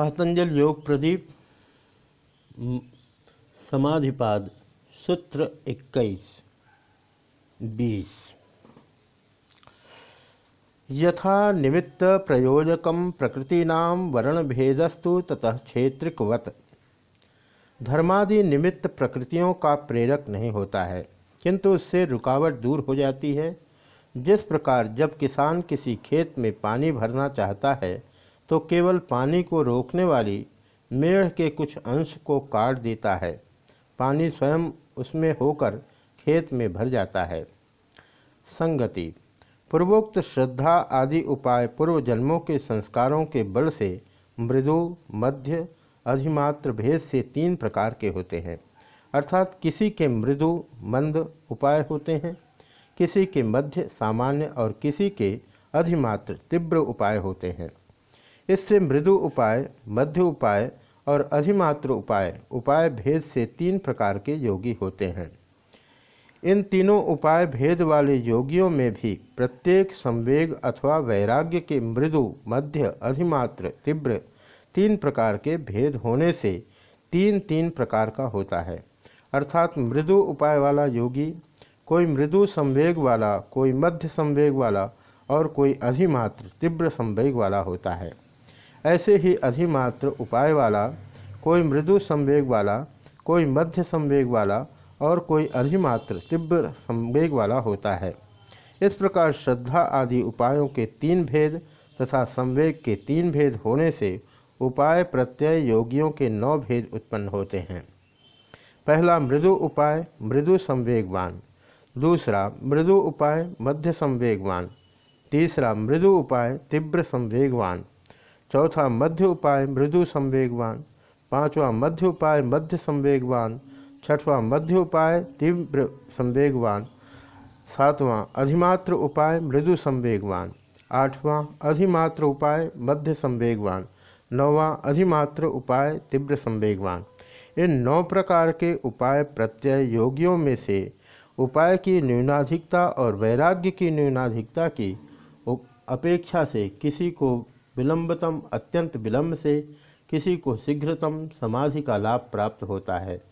पातंजल योग प्रदीप समाधिपाद सूत्र 21 बीस। यथा निमित्त प्रयोजक प्रकृतीना वर्ण भेदस्तु ततः क्षेत्रिकवत। धर्मादि निमित्त प्रकृतियों का प्रेरक नहीं होता है, किंतु उससे रुकावट दूर हो जाती है। जिस प्रकार जब किसान किसी खेत में पानी भरना चाहता है तो केवल पानी को रोकने वाली मेढ़ के कुछ अंश को काट देता है। पानी स्वयं उसमें होकर खेत में भर जाता है। संगति, पूर्वोक्त श्रद्धा आदि उपाय पूर्व जन्मों के संस्कारों के बल से मृदु, मध्य, अधिमात्र भेद से तीन प्रकार के होते हैं। अर्थात किसी के मृदु, मंद उपाय होते हैं, किसी के मध्य सामान्य और किसी के अधिमात्र तीव्र उपाय होते हैं। इससे मृदु उपाय, मध्य उपाय और अधिमात्र उपाय उपाय भेद से तीन प्रकार के योगी होते हैं। इन तीनों उपाय भेद वाले योगियों में भी प्रत्येक संवेग अथवा वैराग्य के मृदु, मध्य, अधिमात्र, तीव्र तीन प्रकार के भेद होने से तीन तीन प्रकार का होता है। अर्थात मृदु उपाय वाला योगी, कोई मृदु संवेग वाला, कोई मध्य संवेग वाला और कोई अधिमात्र, तीव्र संवेग वाला होता है। ऐसे ही अधिमात्र उपाय वाला, कोई मृदु संवेग वाला, कोई मध्य संवेग वाला और कोई अधिमात्र तीव्र संवेग वाला होता है। इस प्रकार श्रद्धा आदि उपायों के तीन भेद तथा संवेग के तीन भेद होने से उपाय प्रत्यय योगियों के नौ भेद उत्पन्न होते हैं। पहला, मृदु उपाय, मृदु संवेगवान। दूसरा, मृदु उपाय, मध्य संवेगवान। तीसरा, मृदु उपाय, तीव्र संवेगवान। चौथा मध्य उपाय, मृदु संवेगवान। पांचवा मध्य उपाय, मध्य संवेगवान। छठवां मध्य उपाय, तीव्र संवेगवान। सातवां अधिमात्र उपाय, मृदु संवेगवान। आठवां अधिमात्र उपाय, मध्य संवेगवान। नौवां अधिमात्र उपाय, तीव्र संवेगवान। इन नौ प्रकार के उपाय प्रत्यय योगियों में से उपाय की न्यूनाधिकता और वैराग्य की न्यूनाधिकता की अपेक्षा से किसी को विलंबतम, अत्यंत विलंब से किसी को शीघ्रतम समाधि का लाभ प्राप्त होता है।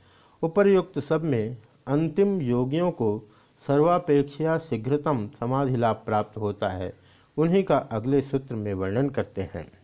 उपर्युक्त सब में अंतिम योगियों को सर्वापेक्षा शीघ्रतम समाधि लाभ प्राप्त होता है। उन्हीं का अगले सूत्र में वर्णन करते हैं।